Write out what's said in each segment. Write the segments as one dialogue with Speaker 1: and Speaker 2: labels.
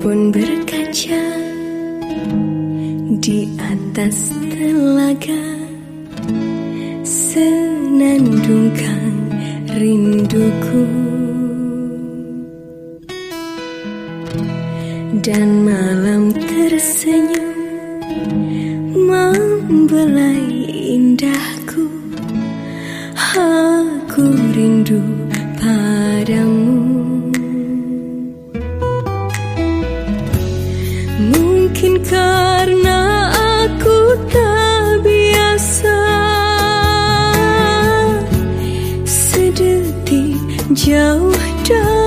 Speaker 1: pun berkaca di atas telaga. Senandungkan rinduku. Dan malam tersenyum membelai indahku. Aku rindu Mungkin karena aku tak biasa. Sedetik jauh darimu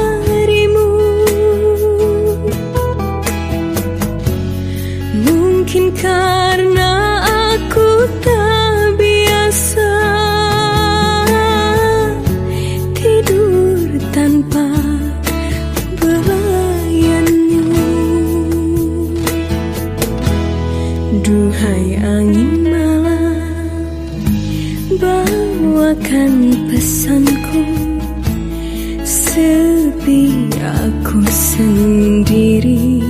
Speaker 1: Sepi aku sendiri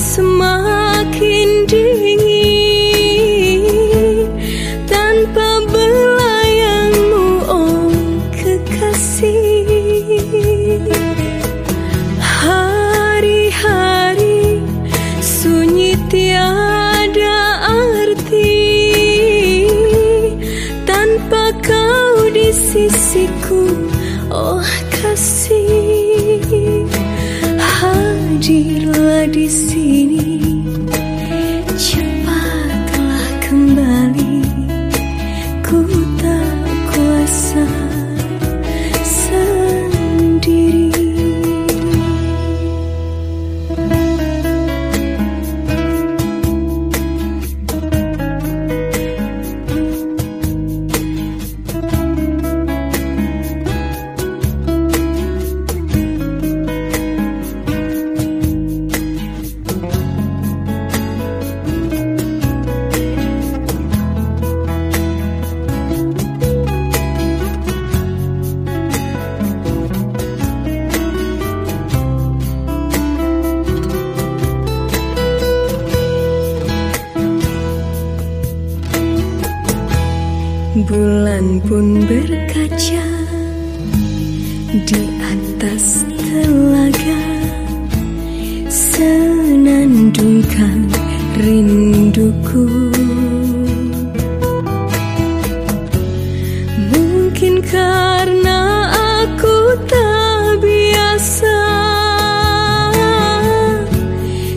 Speaker 1: semakin dingin Tanpa belayanmu oh kekasih. Hari-hari sunyi tiada arti Tanpa kau di sisiku oh kasih Hadirlah di sini Bulan pun berkaca di atas telaga. Senandungkan rinduku. Mungkin karena aku tak biasa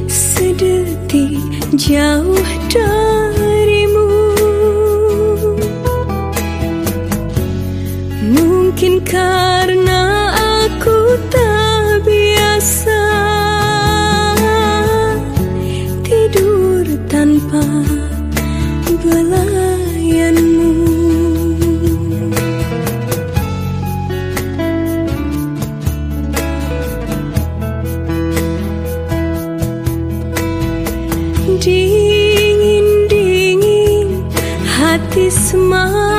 Speaker 1: Sedetik jauh Mungkin karena aku tak biasa Tidur tanpa belayanmu Dingin-dingin hati semakin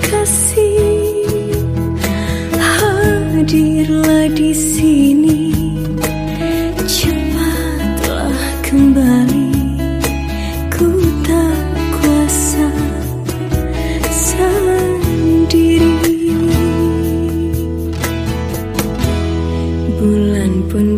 Speaker 1: kasih hadirlah di sini cepatlah kembali. Ku tak kuasa sendiri. Bulan pun